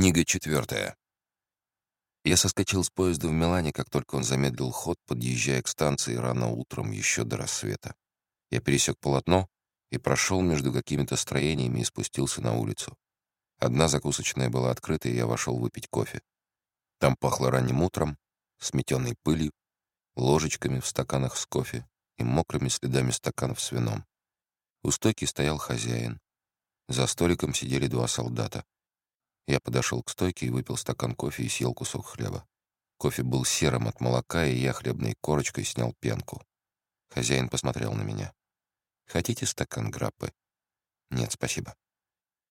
Книга четвертая. Я соскочил с поезда в Милане, как только он замедлил ход, подъезжая к станции рано утром, еще до рассвета. Я пересек полотно и прошел между какими-то строениями и спустился на улицу. Одна закусочная была открыта, и я вошел выпить кофе. Там пахло ранним утром, сметенной пылью, ложечками в стаканах с кофе и мокрыми следами стаканов с вином. У стойки стоял хозяин. За столиком сидели два солдата. Я подошел к стойке и выпил стакан кофе и съел кусок хлеба. Кофе был серым от молока, и я хлебной корочкой снял пенку. Хозяин посмотрел на меня. «Хотите стакан граппы?» «Нет, спасибо».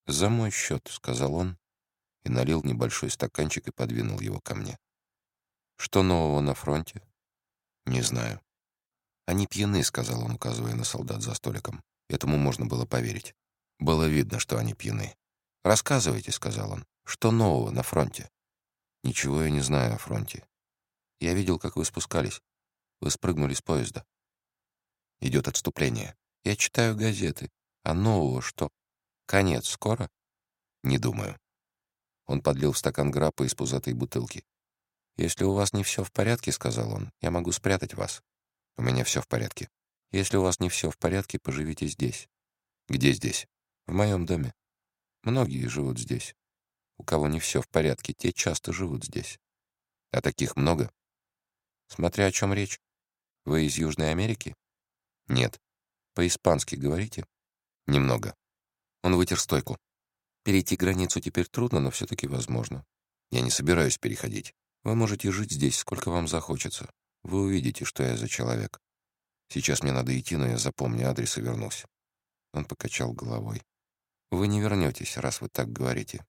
«За мой счет», — сказал он, и налил небольшой стаканчик и подвинул его ко мне. «Что нового на фронте?» «Не знаю». «Они пьяны», — сказал он, указывая на солдат за столиком. Этому можно было поверить. Было видно, что они пьяны. «Рассказывайте», — сказал он, — «что нового на фронте?» «Ничего я не знаю о фронте. Я видел, как вы спускались. Вы спрыгнули с поезда. Идет отступление. Я читаю газеты. А нового что? Конец скоро?» «Не думаю». Он подлил в стакан граппа из пузатой бутылки. «Если у вас не все в порядке, — сказал он, — я могу спрятать вас. У меня все в порядке. Если у вас не все в порядке, поживите здесь». «Где здесь?» «В моем доме. Многие живут здесь. У кого не все в порядке, те часто живут здесь. А таких много? Смотря о чем речь. Вы из Южной Америки? Нет. По-испански говорите? Немного. Он вытер стойку. Перейти границу теперь трудно, но все-таки возможно. Я не собираюсь переходить. Вы можете жить здесь, сколько вам захочется. Вы увидите, что я за человек. Сейчас мне надо идти, но я запомню адрес и вернусь. Он покачал головой. Вы не вернетесь, раз вы так говорите.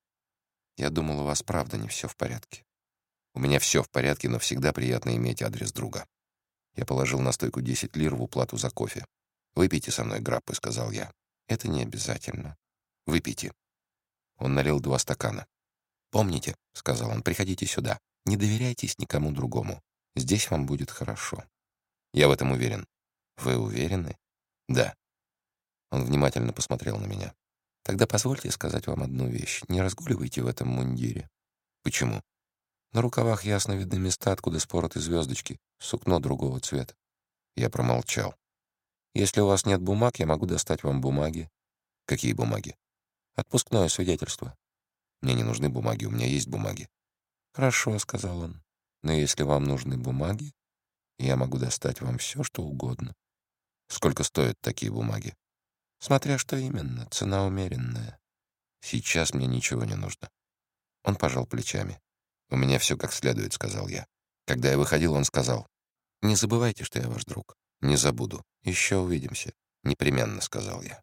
Я думал, у вас правда не все в порядке. У меня все в порядке, но всегда приятно иметь адрес друга. Я положил на стойку 10 лир в уплату за кофе. «Выпейте со мной граппы», — сказал я. «Это не обязательно. Выпейте». Он налил два стакана. «Помните», — сказал он, — «приходите сюда. Не доверяйтесь никому другому. Здесь вам будет хорошо». «Я в этом уверен». «Вы уверены?» «Да». Он внимательно посмотрел на меня. Тогда позвольте сказать вам одну вещь. Не разгуливайте в этом мундире. Почему? На рукавах ясно видны места, откуда спороты звездочки, сукно другого цвета. Я промолчал. Если у вас нет бумаг, я могу достать вам бумаги. Какие бумаги? Отпускное свидетельство. Мне не нужны бумаги, у меня есть бумаги. Хорошо, сказал он. Но если вам нужны бумаги, я могу достать вам все, что угодно. Сколько стоят такие бумаги? Смотря что именно, цена умеренная. Сейчас мне ничего не нужно. Он пожал плечами. «У меня все как следует», — сказал я. Когда я выходил, он сказал. «Не забывайте, что я ваш друг». «Не забуду. Еще увидимся». «Непременно», — сказал я.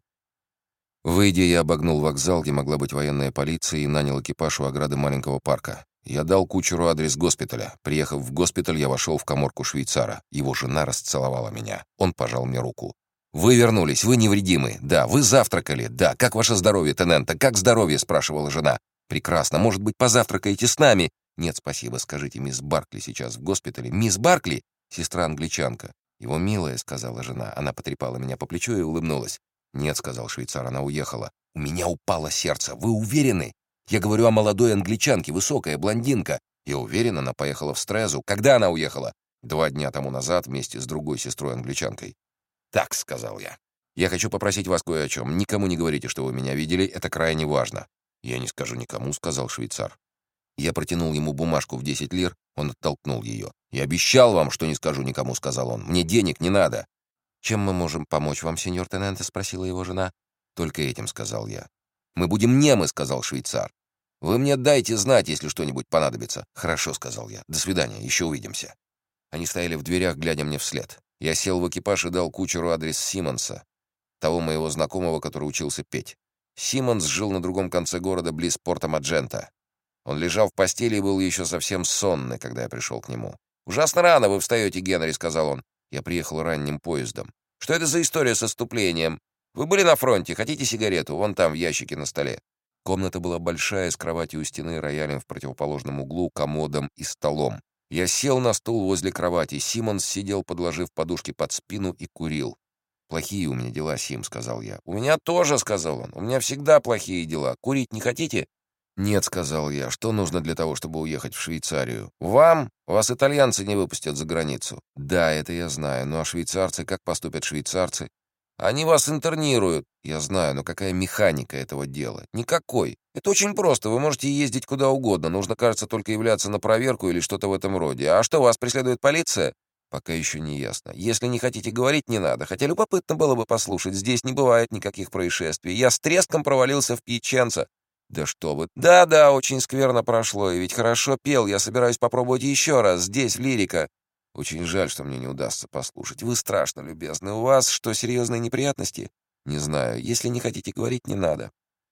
Выйдя, я обогнул вокзал, где могла быть военная полиция, и нанял экипаж у ограды маленького парка. Я дал кучеру адрес госпиталя. Приехав в госпиталь, я вошел в коморку швейцара. Его жена расцеловала меня. Он пожал мне руку. «Вы вернулись, вы невредимы. Да, вы завтракали. Да, как ваше здоровье, тенента? Как здоровье?» — спрашивала жена. «Прекрасно. Может быть, позавтракаете с нами?» «Нет, спасибо. Скажите, мисс Баркли сейчас в госпитале». «Мисс Баркли?» «Сестра англичанка». «Его милая», — сказала жена. Она потрепала меня по плечу и улыбнулась. «Нет», — сказал швейцар, — она уехала. «У меня упало сердце. Вы уверены?» «Я говорю о молодой англичанке, высокая блондинка». «Я уверен, она поехала в Стрезу. Когда она уехала?» «Два дня тому назад вместе с другой сестрой-англичанкой». «Так», — сказал я. «Я хочу попросить вас кое о чем. Никому не говорите, что вы меня видели, это крайне важно». «Я не скажу никому», — сказал швейцар. Я протянул ему бумажку в 10 лир, он оттолкнул ее. «Я обещал вам, что не скажу никому», — сказал он. «Мне денег не надо». «Чем мы можем помочь вам, сеньор Тененте?» — спросила его жена. «Только этим», — сказал я. «Мы будем немы», — сказал швейцар. «Вы мне дайте знать, если что-нибудь понадобится». «Хорошо», — сказал я. «До свидания, еще увидимся». Они стояли в дверях, глядя мне вслед. Я сел в экипаж и дал кучеру адрес Симмонса, того моего знакомого, который учился петь. Симмонс жил на другом конце города, близ порта Маджента. Он лежал в постели и был еще совсем сонный, когда я пришел к нему. «Ужасно рано вы встаете, Генри», — сказал он. Я приехал ранним поездом. «Что это за история с отступлением? Вы были на фронте, хотите сигарету? Вон там, в ящике на столе». Комната была большая, с кроватью у стены, роялем в противоположном углу, комодом и столом. Я сел на стул возле кровати. Симонс сидел, подложив подушки под спину и курил. «Плохие у меня дела, Сим», — сказал я. «У меня тоже», — сказал он. «У меня всегда плохие дела. Курить не хотите?» «Нет», — сказал я, — «что нужно для того, чтобы уехать в Швейцарию?» «Вам? Вас итальянцы не выпустят за границу». «Да, это я знаю. Ну а швейцарцы, как поступят швейцарцы?» «Они вас интернируют». «Я знаю, но какая механика этого дела?» «Никакой. Это очень просто. Вы можете ездить куда угодно. Нужно, кажется, только являться на проверку или что-то в этом роде. А что, вас преследует полиция?» «Пока еще не ясно. Если не хотите говорить, не надо. Хотя любопытно было бы послушать. Здесь не бывает никаких происшествий. Я с треском провалился в Пьяченце. «Да что вы!» «Да-да, очень скверно прошло, и ведь хорошо пел. Я собираюсь попробовать еще раз. Здесь, лирика». «Очень жаль, что мне не удастся послушать. Вы страшно любезны. У вас что, серьезные неприятности?» «Не знаю. Если не хотите говорить, не надо».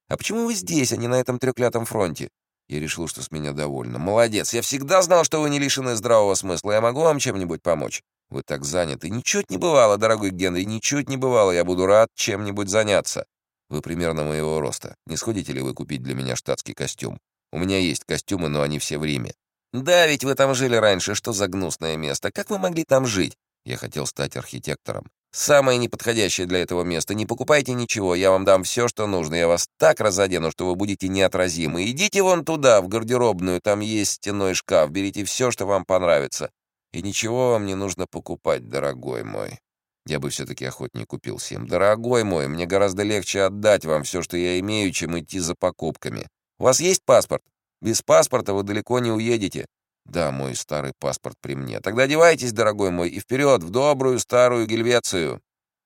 «А почему вы здесь, а не на этом трёклятом фронте?» Я решил, что с меня довольно. «Молодец. Я всегда знал, что вы не лишены здравого смысла. Я могу вам чем-нибудь помочь?» «Вы так заняты. Ничуть не бывало, дорогой Генри, ничуть не бывало. Я буду рад чем-нибудь заняться». Вы примерно моего роста. Не сходите ли вы купить для меня штатский костюм? У меня есть костюмы, но они все в Риме. Да, ведь вы там жили раньше. Что за гнусное место? Как вы могли там жить? Я хотел стать архитектором. Самое неподходящее для этого места. Не покупайте ничего, я вам дам все, что нужно. Я вас так разодену, что вы будете неотразимы. Идите вон туда, в гардеробную, там есть стеной шкаф. Берите все, что вам понравится. И ничего вам не нужно покупать, дорогой мой. Я бы все-таки охотнее купил всем. Дорогой мой, мне гораздо легче отдать вам все, что я имею, чем идти за покупками. У вас есть паспорт? Без паспорта вы далеко не уедете. Да, мой старый паспорт при мне. Тогда одевайтесь, дорогой мой, и вперед, в добрую старую Гельвецию.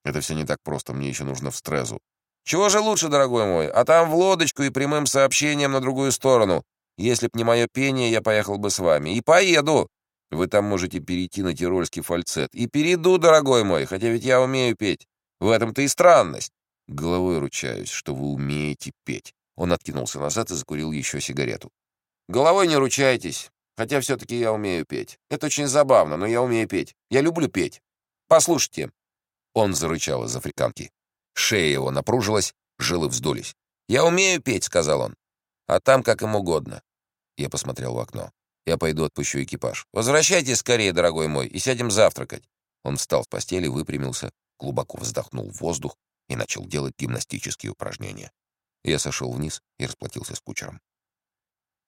Это все не так просто, мне еще нужно в Стрезу. Чего же лучше, дорогой мой? А там в лодочку и прямым сообщением на другую сторону. Если б не мое пение, я поехал бы с вами. И поеду. Вы там можете перейти на тирольский фальцет. И перейду, дорогой мой, хотя ведь я умею петь. В этом-то и странность. Головой ручаюсь, что вы умеете петь. Он откинулся назад и закурил еще сигарету. Головой не ручайтесь, хотя все-таки я умею петь. Это очень забавно, но я умею петь. Я люблю петь. Послушайте. Он зарычал из африканки. Шея его напружилась, жилы вздулись. «Я умею петь», — сказал он. «А там как им угодно». Я посмотрел в окно. Я пойду отпущу экипаж. Возвращайтесь скорее, дорогой мой, и сядем завтракать». Он встал с постели, выпрямился, глубоко вздохнул в воздух и начал делать гимнастические упражнения. Я сошел вниз и расплатился с кучером.